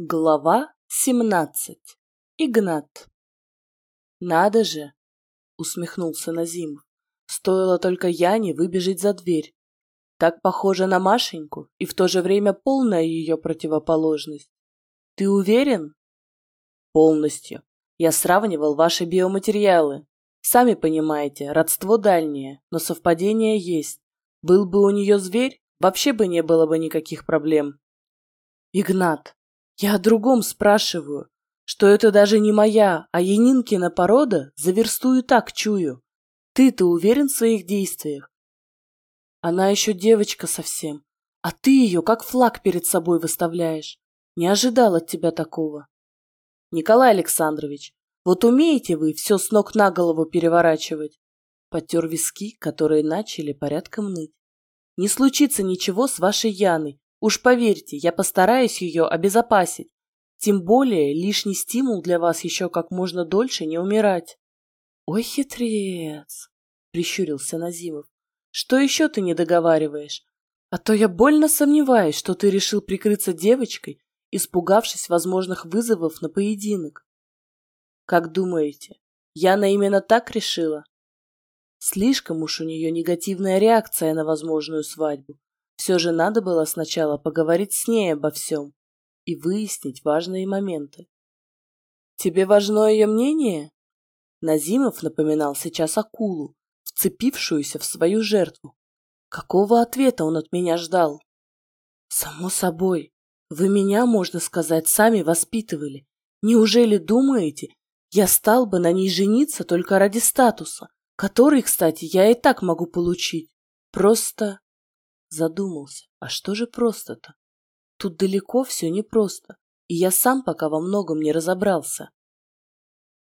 Глава 17. Игнат. «Надо же!» — усмехнулся Назимов. «Стоило только Яне выбежать за дверь. Так похоже на Машеньку и в то же время полная ее противоположность. Ты уверен?» «Полностью. Я сравнивал ваши биоматериалы. Сами понимаете, родство дальнее, но совпадение есть. Был бы у нее зверь, вообще бы не было бы никаких проблем». «Игнат, я о другом спрашиваю, что это даже не моя, а Янинкина порода, за версту и так чую. Ты-то уверен в своих действиях? Она еще девочка совсем, а ты ее как флаг перед собой выставляешь. Не ожидал от тебя такого. Николай Александрович, вот умеете вы все с ног на голову переворачивать? Потер виски, которые начали порядком ныть. Не случится ничего с вашей Яной, Уж поверьте, я постараюсь ее обезопасить. Тем более лишний стимул для вас еще как можно дольше не умирать. Ой, хитрец, прищурился Назимов. Что еще ты не договариваешь? А то я больно сомневаюсь, что ты решил прикрыться девочкой, испугавшись возможных вызовов на поединок. Как думаете, Яна именно так решила? Слишком уж у нее негативная реакция на возможную свадьбу. Все же надо было сначала поговорить с ней обо всем и выяснить важные моменты. «Тебе важно ее мнение?» Назимов напоминал сейчас акулу, вцепившуюся в свою жертву. Какого ответа он от меня ждал? «Само собой. Вы меня, можно сказать, сами воспитывали. Неужели думаете, я стал бы на ней жениться только ради статуса, который, кстати, я и так могу получить? Просто Задумался, а что же просто-то? Тут далеко все непросто, и я сам пока во многом не разобрался.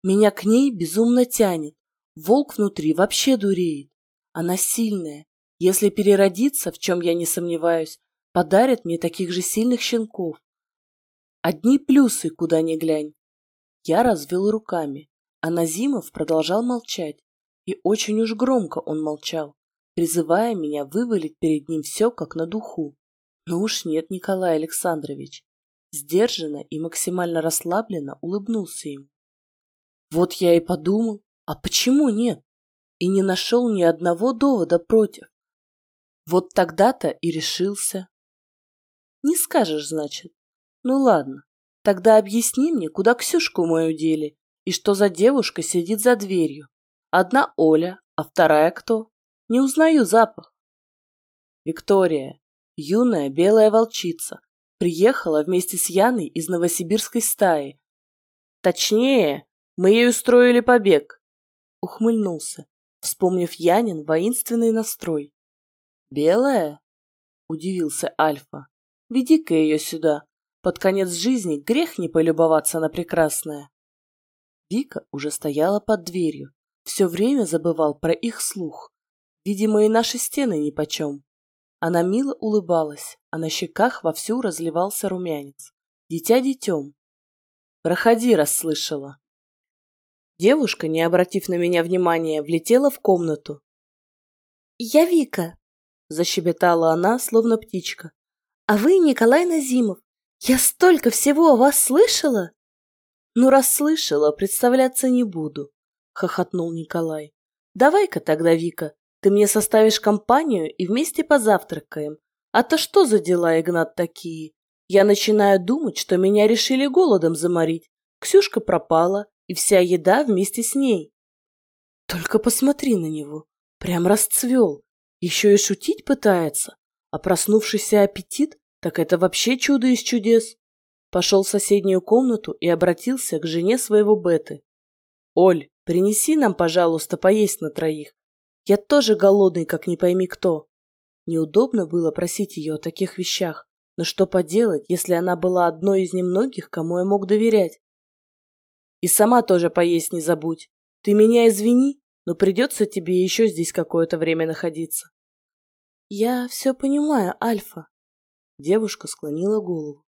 Меня к ней безумно тянет, волк внутри вообще дуреет. Она сильная, если переродиться, в чем я не сомневаюсь, подарит мне таких же сильных щенков. Одни плюсы, куда ни глянь. Я развел руками, а Назимов продолжал молчать, и очень уж громко он молчал призывая меня вывалить перед ним все как на духу. Но уж нет, Николай Александрович. Сдержанно и максимально расслабленно улыбнулся ему. Вот я и подумал, а почему нет? И не нашел ни одного довода против. Вот тогда-то и решился. Не скажешь, значит. Ну ладно, тогда объясни мне, куда Ксюшку мою дели, и что за девушка сидит за дверью. Одна Оля, а вторая кто? Не узнаю запах. Виктория, юная белая волчица, приехала вместе с Яной из новосибирской стаи. Точнее, мы ей устроили побег. Ухмыльнулся, вспомнив Янин воинственный настрой. Белая? Удивился Альфа. Веди-ка ее сюда. Под конец жизни грех не полюбоваться на прекрасное. Вика уже стояла под дверью, все время забывал про их слух. Видимо, и наши стены нипочем. Она мило улыбалась, а на щеках вовсю разливался румянец. Дитя детем. «Проходи», — расслышала. Девушка, не обратив на меня внимания, влетела в комнату. «Я Вика», — защебетала она, словно птичка. «А вы Николай Назимов. Я столько всего о вас слышала!» «Ну, расслышала, представляться не буду», — хохотнул Николай. «Давай-ка тогда, Вика, ты мне составишь компанию и вместе позавтракаем. А то что за дела, Игнат, такие? Я начинаю думать, что меня решили голодом заморить. Ксюшка пропала, и вся еда вместе с ней. Только посмотри на него. Прям расцвел. Еще и шутить пытается. А проснувшийся аппетит, так это вообще чудо из чудес. Пошел в соседнюю комнату и обратился к жене своего Беты. «Оль, принеси нам, пожалуйста, поесть на троих. Я тоже голодный, как не пойми кто. Неудобно было просить ее о таких вещах, но что поделать, если она была одной из немногих, кому я мог доверять? И сама тоже поесть не забудь. Ты меня извини, но придется тебе еще здесь какое-то время находиться. Я все понимаю, Альфа. Девушка склонила голову.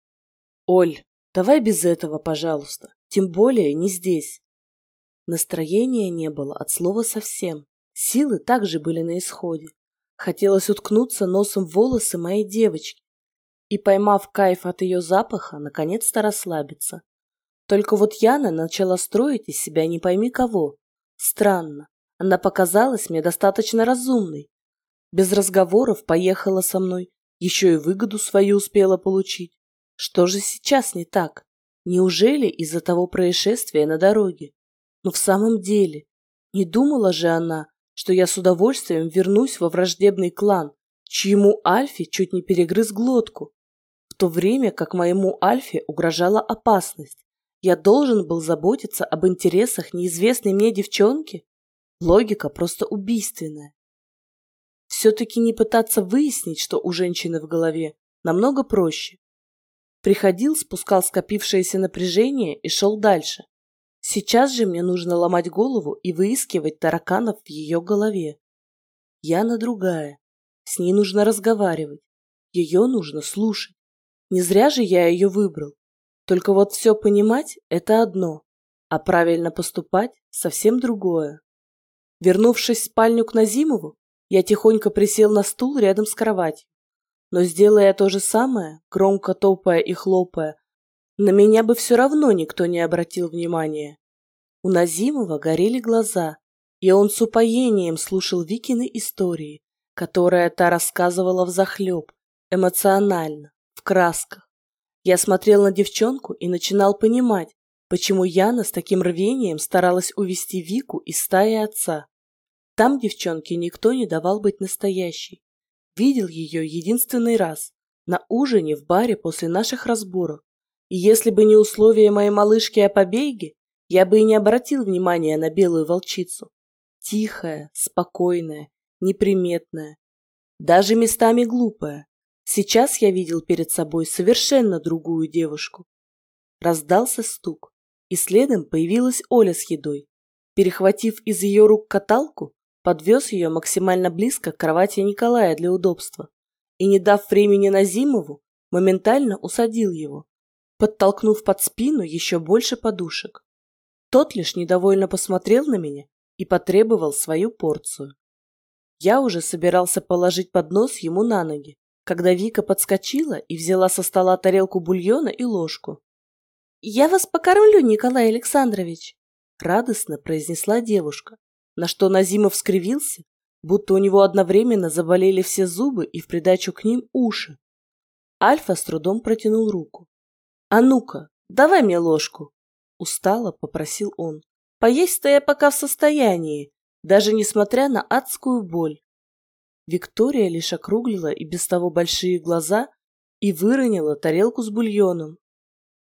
Оль, давай без этого, пожалуйста. Тем более не здесь. Настроения не было от слова совсем. Силы также были на исходе. Хотелось уткнуться носом в волосы моей девочки. и, поймав кайф от ее запаха, наконец-то расслабиться. Только вот Яна начала строить из себя не пойми кого. Странно. Она показалась мне достаточно разумной. Без разговоров поехала со мной, еще и выгоду свою успела получить. Что же сейчас не так? Неужели из-за того происшествия на дороге? Но в самом деле, не думала же она, что я с удовольствием вернусь во враждебный клан, чьему Альфе чуть не перегрыз глотку. В то время как моему Альфе угрожала опасность, я должен был заботиться об интересах неизвестной мне девчонки? Логика просто убийственная. Все-таки не пытаться выяснить, что у женщины в голове, намного проще. Приходил, спускал скопившееся напряжение и шел дальше. Сейчас же мне нужно ломать голову и выискивать тараканов в ее голове. Яна другая. С ней нужно разговаривать. Ее нужно слушать. Не зря же я ее выбрал. Только вот все понимать – это одно, а правильно поступать – совсем другое. Вернувшись в спальню к Назимову, я тихонько присел на стул рядом с кроватью. Но сделая то же самое, громко топая и хлопая, на меня бы все равно никто не обратил внимания. У Назимова горели глаза, и он с упоением слушал Викины истории, которые та рассказывала взахлеб, эмоционально, в красках. Я смотрел на девчонку и начинал понимать, почему Яна с таким рвением старалась увести Вику из стаи отца. Там девчонке никто не давал быть настоящей. Видел ее единственный раз, на ужине в баре после наших разборок. Если бы не условия моей малышки о побеге, я бы и не обратил внимания на белую волчицу. Тихая, спокойная, неприметная, даже местами глупая. Сейчас я видел перед собой совершенно другую девушку. Раздался стук, и следом появилась Оля с едой. Перехватив из ее рук каталку, подвез ее максимально близко к кровати Николая для удобства и, не дав времени Назимову, моментально усадил его, подтолкнув под спину еще больше подушек. Тот лишь недовольно посмотрел на меня и потребовал свою порцию. Я уже собирался положить поднос ему на ноги, когда Вика подскочила и взяла со стола тарелку бульона и ложку. «Я вас покормлю, Николай Александрович!» радостно произнесла девушка, на что Назимов скривился, будто у него одновременно заболели все зубы и в придачу к ним уши. Альфа с трудом протянул руку. «А ну-ка, давай мне ложку!» Устало попросил он. «Поесть-то я пока в состоянии, даже несмотря на адскую боль. Виктория лишь округлила и без того большие глаза и выронила тарелку с бульоном.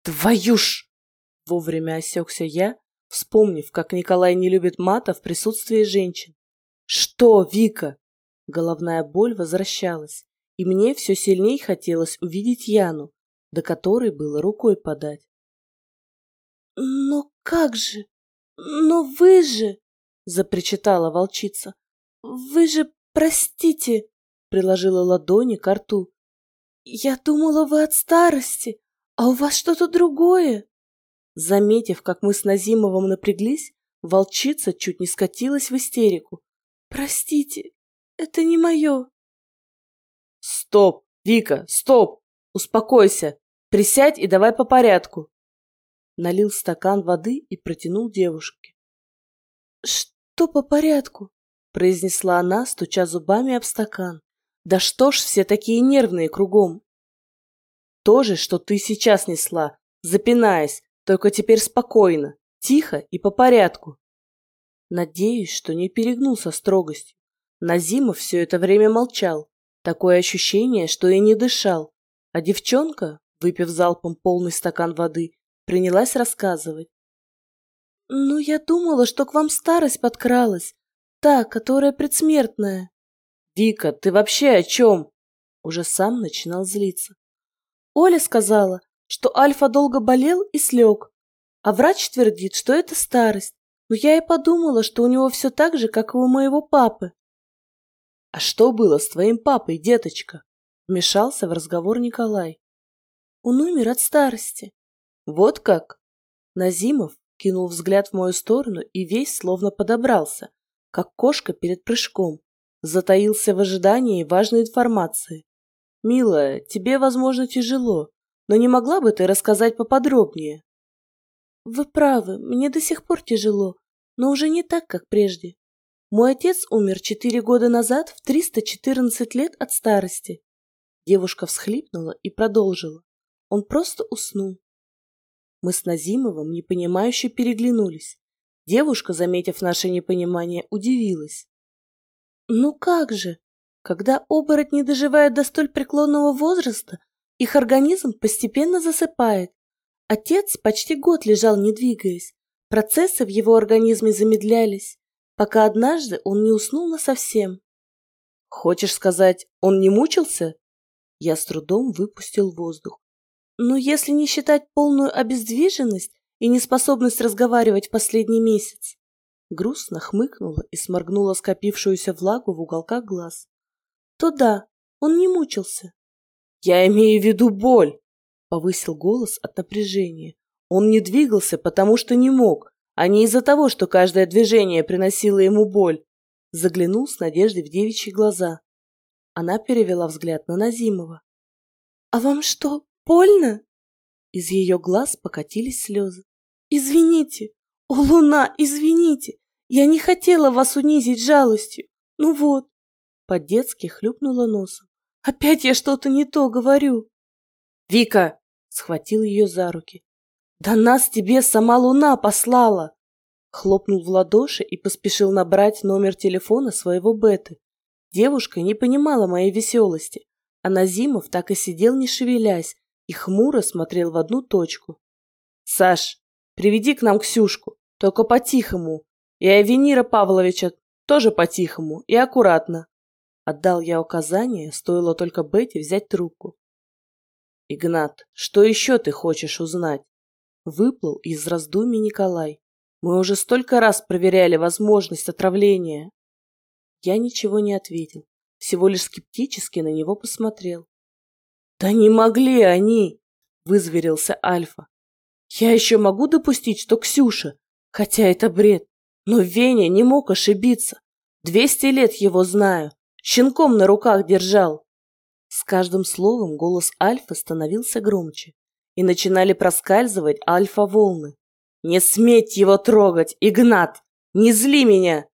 «Твою ж!» — вовремя осекся я, вспомнив, как Николай не любит мата в присутствии женщин. «Что, Вика?» Головная боль возвращалась, и мне все сильнее хотелось увидеть Яну, до которой было рукой подать. «Но как же? Но вы же...» — запричитала волчица. «Вы же простите!» — приложила ладони к рту. «Я думала, вы от старости, а у вас что-то другое!» Заметив, как мы с Назимовым напряглись, волчица чуть не скатилась в истерику. «Простите, это не мое!» «Стоп, Вика, стоп! Успокойся! Присядь и давай по порядку!» Налил стакан воды и протянул девушке. «Что по порядку?» — произнесла она, стуча зубами об стакан. «Да что ж все такие нервные кругом?» «То же, что ты сейчас несла, запинаясь, только теперь спокойно, тихо и по порядку». Надеюсь, что не перегнул со строгостью. Назимов все это время молчал. Такое ощущение, что и не дышал. А девчонка, выпив залпом полный стакан воды, принялась рассказывать. «Ну, я думала, что к вам старость подкралась, та, которая предсмертная». «Вика, ты вообще о чем?» Уже сам начинал злиться. Оля сказала, что Альфа долго болел и слег, а врач твердит, что это старость. Но я и подумала, что у него все так же, как и у моего папы. «А что было с твоим папой, деточка?» Вмешался в разговор Николай. «Он умер от старости». «Вот как?» Назимов кинул взгляд в мою сторону и весь словно подобрался, как кошка перед прыжком, затаился в ожидании важной информации. Милая, тебе, возможно, тяжело, но не могла бы ты рассказать поподробнее? Вы правы, мне до сих пор тяжело, но уже не так, как прежде. Мой отец умер четыре года назад в 314 лет от старости. Девушка всхлипнула и продолжила. Он просто уснул. Мы с Назимовым непонимающе переглянулись. Девушка, заметив наше непонимание, удивилась. «Ну как же? Когда оборотни доживают до столь преклонного возраста, их организм постепенно засыпает. Отец почти год лежал, не двигаясь. Процессы в его организме замедлялись, пока однажды он не уснул насовсем. «Хочешь сказать, он не мучился?» Я с трудом выпустил воздух. Но если не считать полную обездвиженность и неспособность разговаривать последний месяц, грустно хмыкнула и сморгнула скопившуюся влагу в уголках глаз, то да, он не мучился. «Я имею в виду боль!» — повысил голос от напряжения. Он не двигался, потому что не мог, а не из-за того, что каждое движение приносило ему боль. Заглянул с надеждой в девичьи глаза. Она перевела взгляд на Назимова. «А вам что, Больно?» Из ее глаз покатились слезы. «Извините! О, луна, извините! Я не хотела вас унизить жалостью! Ну вот!» По-детски хлюпнула носом. «Опять я что-то не то говорю!» «Вика!» — схватил ее за руки. «Да нас тебе сама луна послала!» Хлопнул в ладоши и поспешил набрать номер телефона своего Беты. Девушка не понимала моей веселости, а Назимов так и сидел, не шевелясь, и хмуро смотрел в одну точку. «Саш, приведи к нам Ксюшку, только по-тихому, и Авенира Павловича тоже по-тихому и аккуратно». Отдал я указание, стоило только Бетти взять трубку. «Игнат, что еще ты хочешь узнать?» Выплыл из раздумий Николай. «Мы уже столько раз проверяли возможность отравления». Я ничего не ответил, всего лишь скептически на него посмотрел. «Да не могли они!» — вызверился Альфа. «Я еще могу допустить, что Ксюша, хотя это бред, но Веня не мог ошибиться. Двести лет его знаю, щенком на руках держал». С каждым словом голос Альфа становился громче, и начинали проскальзывать альфа-волны. «Не сметь его трогать, Игнат! Не зли меня!»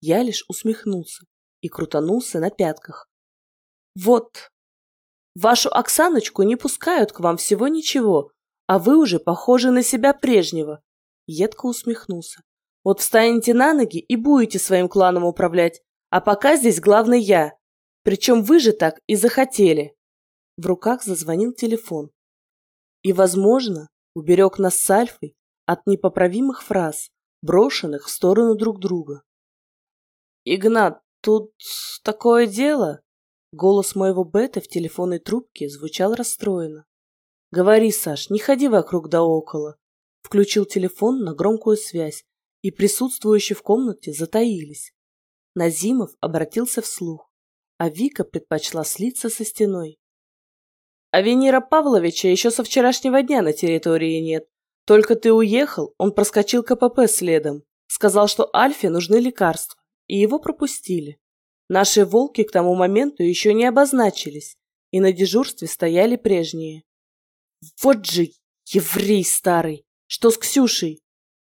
Я лишь усмехнулся и крутанулся на пятках. «Вот, Вашу Оксаночку не пускают к вам всего ничего, а вы уже похожи на себя прежнего. Едко усмехнулся. Вот встанете на ноги и будете своим кланом управлять, а пока здесь главный я. Причем вы же так и захотели. В руках зазвонил телефон. И, возможно, уберег нас с Альфой от непоправимых фраз, брошенных в сторону друг друга. «Игнат, тут такое дело...» Голос моего Бета в телефонной трубке звучал расстроенно. «Говори, Саш, не ходи вокруг да около». Включил телефон на громкую связь, и присутствующие в комнате затаились. Назимов обратился вслух, а Вика предпочла слиться со стеной. «А Венера Павловича еще со вчерашнего дня на территории нет. Только ты уехал, он проскочил КПП следом. Сказал, что Альфе нужны лекарства, и его пропустили. Наши волки к тому моменту еще не обозначились, и на дежурстве стояли прежние. Вот же еврей старый! Что с Ксюшей?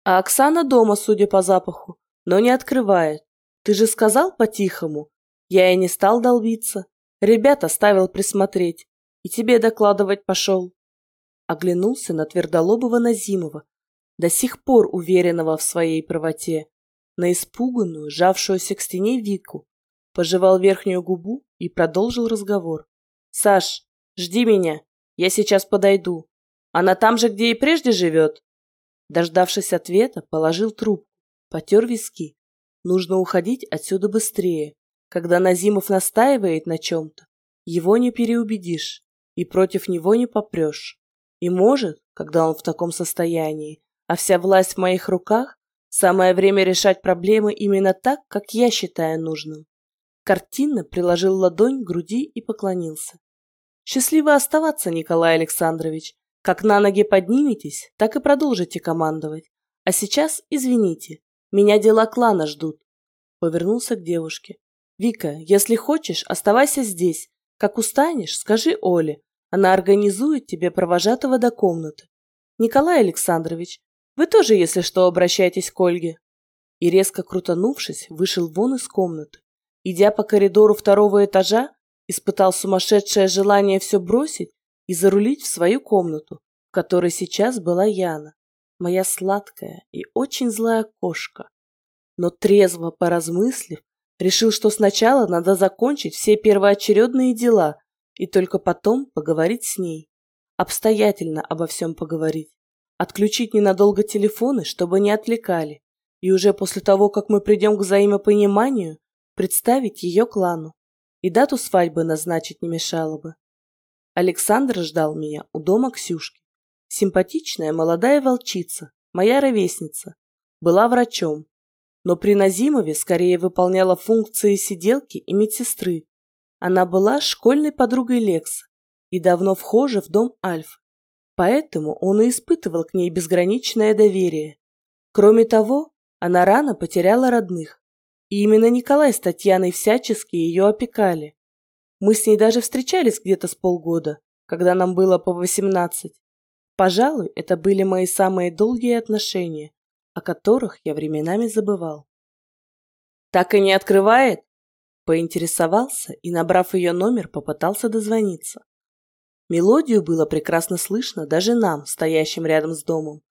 А Оксана дома, судя по запаху, но не открывает. Ты же сказал по-тихому. Я и не стал долбиться. Ребят оставил присмотреть. И тебе докладывать пошел. Оглянулся на твердолобого Назимова, до сих пор уверенного в своей правоте, на испуганную, жавшуюся к стене Вику, пожевал верхнюю губу и продолжил разговор. «Саш, жди меня, я сейчас подойду. Она там же, где и прежде живет?» Дождавшись ответа, положил трубку, потер виски. Нужно уходить отсюда быстрее. Когда Назимов настаивает на чем-то, его не переубедишь и против него не попрешь. И может, когда он в таком состоянии, а вся власть в моих руках, самое время решать проблемы именно так, как я считаю нужным. Картинно приложил ладонь к груди и поклонился. «Счастливо оставаться, Николай Александрович. Как на ноги подниметесь, так и продолжите командовать. А сейчас, извините, меня дела клана ждут». Повернулся к девушке. «Вика, если хочешь, оставайся здесь. Как устанешь, скажи Оле, она организует тебе провожатого до комнаты. Николай Александрович, вы тоже, если что, обращайтесь к Ольге. И резко крутанувшись, вышел вон из комнаты. Идя по коридору второго этажа, испытал сумасшедшее желание все бросить и зарулить в свою комнату, в которой сейчас была Яна, моя сладкая и очень злая кошка. Но трезво поразмыслив, решил, что сначала надо закончить все первоочередные дела и только потом поговорить с ней. Обстоятельно обо всем поговорить. Отключить ненадолго телефоны, чтобы не отвлекали. И уже после того, как мы придем к взаимопониманию, представить ее клану. И дату свадьбы назначить не мешало бы. Александр ждал меня у дома Ксюшки. Симпатичная молодая волчица, моя ровесница, была врачом, но при Назимове скорее выполняла функции сиделки и медсестры. Она была школьной подругой Лекса и давно вхожа в дом Альф, поэтому он и испытывал к ней безграничное доверие. Кроме того, она рано потеряла родных, и именно Николай с Татьяной всячески ее опекали. Мы с ней даже встречались где-то с полгода, когда нам было по восемнадцать. Пожалуй, это были мои самые долгие отношения, о которых я временами забывал. «Так и не открывает?» Поинтересовался и, набрав ее номер, попытался дозвониться. Мелодию было прекрасно слышно даже нам, стоящим рядом с домом.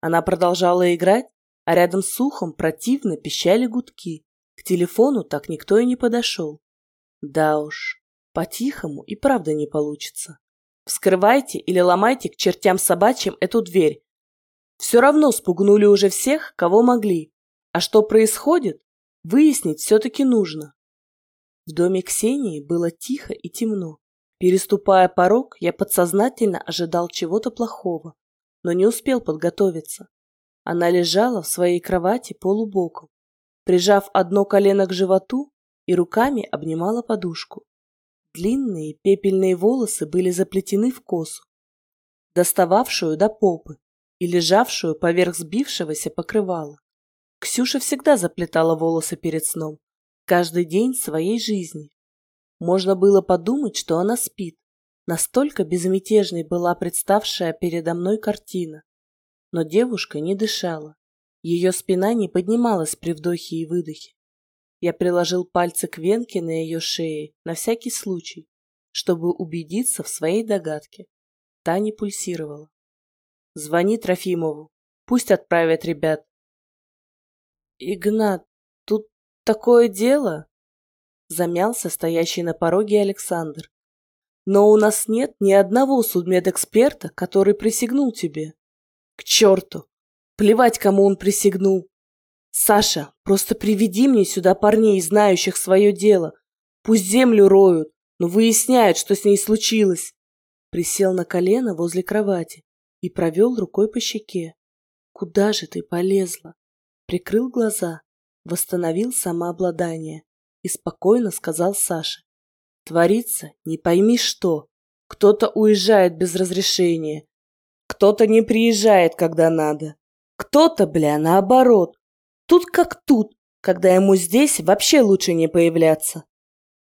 Она продолжала играть, а рядом с ухом противно пищали гудки. К телефону так никто и не подошел. Да уж, по-тихому и правда не получится. Вскрывайте или ломайте к чертям собачьим эту дверь. Все равно спугнули уже всех, кого могли. А что происходит, выяснить все-таки нужно. В доме Ксении было тихо и темно. Переступая порог, я подсознательно ожидал чего-то плохого, но не успел подготовиться. Она лежала в своей кровати полубоком, прижав одно колено к животу и руками обнимала подушку. Длинные пепельные волосы были заплетены в косу, достававшую до попы и лежавшую поверх сбившегося покрывала. Ксюша всегда заплетала волосы перед сном, каждый день своей жизни. Можно было подумать, что она спит. Настолько безмятежной была представшая передо мной картина. Но девушка не дышала. Ее спина не поднималась при вдохе и выдохе. Я приложил пальцы к венке на ее шее на всякий случай, чтобы убедиться в своей догадке. Та не пульсировала. Звони Трофимову. Пусть отправят ребят. Игнат, тут такое дело? Замялся стоящий на пороге Александр. Но у нас нет ни одного судмедэксперта, который присягнул тебе. К черту! Плевать, кому он присягнул. Саша, просто приведи мне сюда парней, знающих свое дело. Пусть землю роют, но выясняют, что с ней случилось. Присел на колено возле кровати и провел рукой по щеке. Куда же ты полезла? Прикрыл глаза, восстановил самообладание и спокойно сказал Саше. Творится не пойми что. Кто-то уезжает без разрешения. Кто-то не приезжает, когда надо. Кто-то, бля, наоборот, Тут как тут, когда ему здесь вообще лучше не появляться.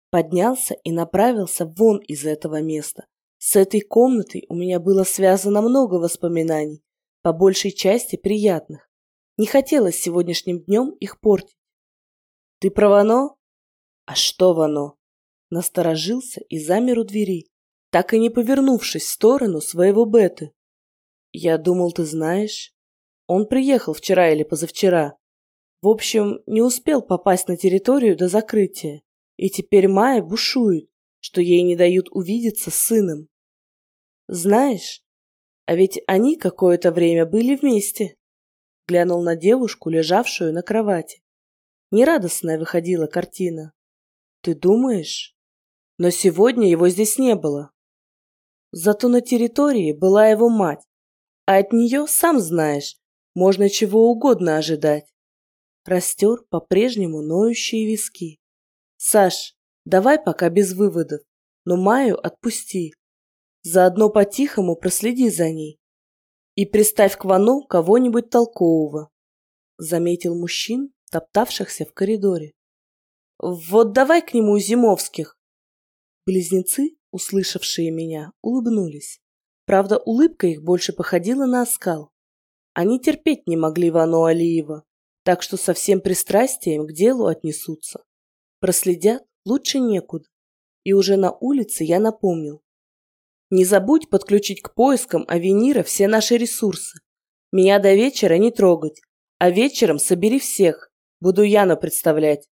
Поднялся и направился вон из этого места. С этой комнатой у меня было связано много воспоминаний, по большей части приятных. Не хотелось сегодняшним днем их портить. «Ты про Вано?» «А что Вано?» Насторожился и замер у двери, так и не повернувшись в сторону своего Беты. «Я думал, ты знаешь. Он приехал вчера или позавчера. В общем, не успел попасть на территорию до закрытия, и теперь Майя бушует, что ей не дают увидеться с сыном. Знаешь, а ведь они какое-то время были вместе. Глянул на девушку, лежавшую на кровати. Нерадостная выходила картина. Ты думаешь? Но сегодня его здесь не было. Зато на территории была его мать, а от нее, сам знаешь, можно чего угодно ожидать растер по-прежнему ноющие виски. «Саш, давай пока без выводов, но Маю отпусти. Заодно по-тихому проследи за ней. И приставь к Вану кого-нибудь толкового», — заметил мужчин, топтавшихся в коридоре. «Вот давай к нему Зимовских». Близнецы, услышавшие меня, улыбнулись. Правда, улыбка их больше походила на оскал. Они терпеть не могли Вану Алиева, так что со всем пристрастием к делу отнесутся. Проследят лучше некуда. И уже на улице я напомнил. Не забудь подключить к поискам Авенира все наши ресурсы. Меня до вечера не трогать, а вечером собери всех. Буду Яну представлять.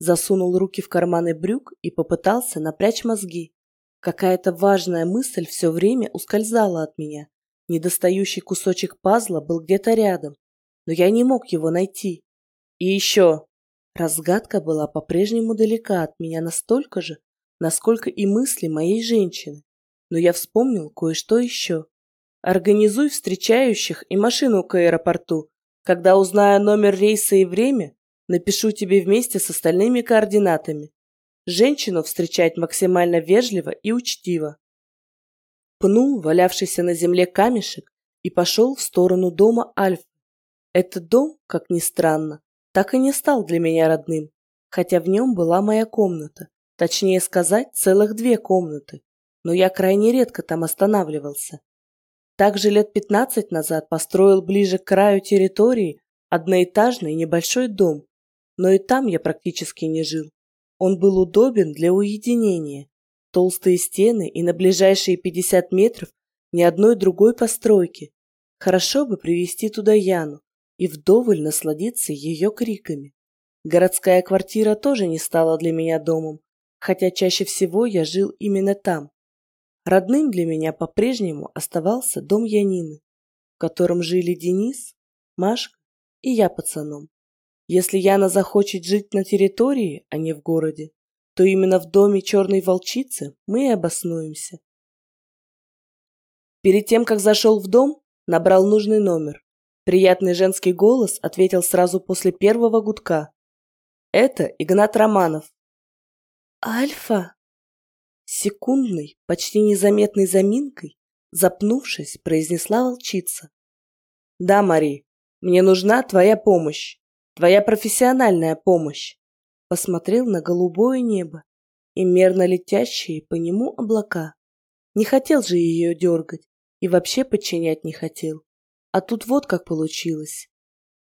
Засунул руки в карманы брюк и попытался напрячь мозги. Какая-то важная мысль все время ускользала от меня. Недостающий кусочек пазла был где-то рядом, но я не мог его найти. И еще. Разгадка была по-прежнему далека от меня настолько же, насколько и мысли моей женщины. Но я вспомнил кое-что еще. Организуй встречающих и машину к аэропорту. Когда узнаю номер рейса и время, напишу тебе вместе с остальными координатами. Женщину встречать максимально вежливо и учтиво пнул валявшийся на земле камешек и пошел в сторону дома Альфы. Этот дом, как ни странно, так и не стал для меня родным, хотя в нем была моя комната, точнее сказать, целых две комнаты, но я крайне редко там останавливался. Также лет пятнадцать назад построил ближе к краю территории одноэтажный небольшой дом, но и там я практически не жил. Он был удобен для уединения, Толстые стены и на ближайшие 50 метров ни одной другой постройки. Хорошо бы привести туда Яну и вдоволь насладиться ее криками. Городская квартира тоже не стала для меня домом, хотя чаще всего я жил именно там. Родным для меня по-прежнему оставался дом Янины, в котором жили Денис, Машка и я пацаном. Если Яна захочет жить на территории, а не в городе, то именно в доме черной волчицы мы и обоснуемся. Перед тем, как зашел в дом, набрал нужный номер. Приятный женский голос ответил сразу после первого гудка. Это Игнат Романов. «Альфа!» Секундной, почти незаметной заминкой, запнувшись, произнесла волчица. «Да, Мари, мне нужна твоя помощь, твоя профессиональная помощь посмотрел на голубое небо и мерно летящие по нему облака. Не хотел же ее дергать и вообще подчинять не хотел. А тут вот как получилось.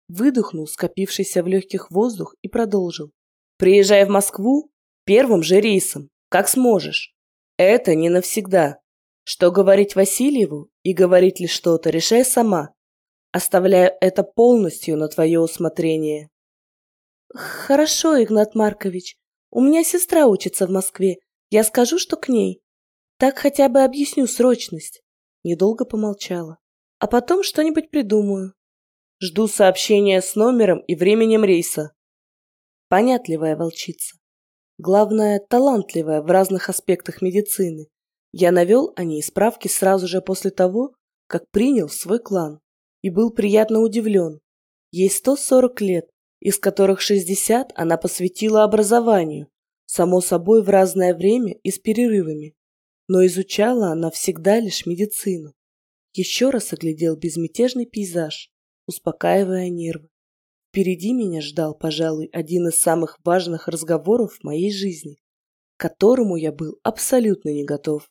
Выдохнул скопившийся в легких воздух и продолжил. Приезжай в Москву первым же рейсом, как сможешь. Это не навсегда. Что говорить Васильеву и говорить ли что-то, решай сама. Оставляю это полностью на твое усмотрение. «Хорошо, Игнат Маркович. У меня сестра учится в Москве. Я скажу, что к ней. Так хотя бы объясню срочность». Недолго помолчала. «А потом что-нибудь придумаю». «Жду сообщения с номером и временем рейса». Понятливая волчица. Главное, талантливая в разных аспектах медицины. Я навел о ней справки сразу же после того, как принял свой клан. И был приятно удивлен. Ей 140 лет, из которых 60 она посвятила образованию, само собой в разное время и с перерывами. Но изучала она всегда лишь медицину. Еще раз оглядел безмятежный пейзаж, успокаивая нервы. Впереди меня ждал, пожалуй, один из самых важных разговоров в моей жизни, к которому я был абсолютно не готов.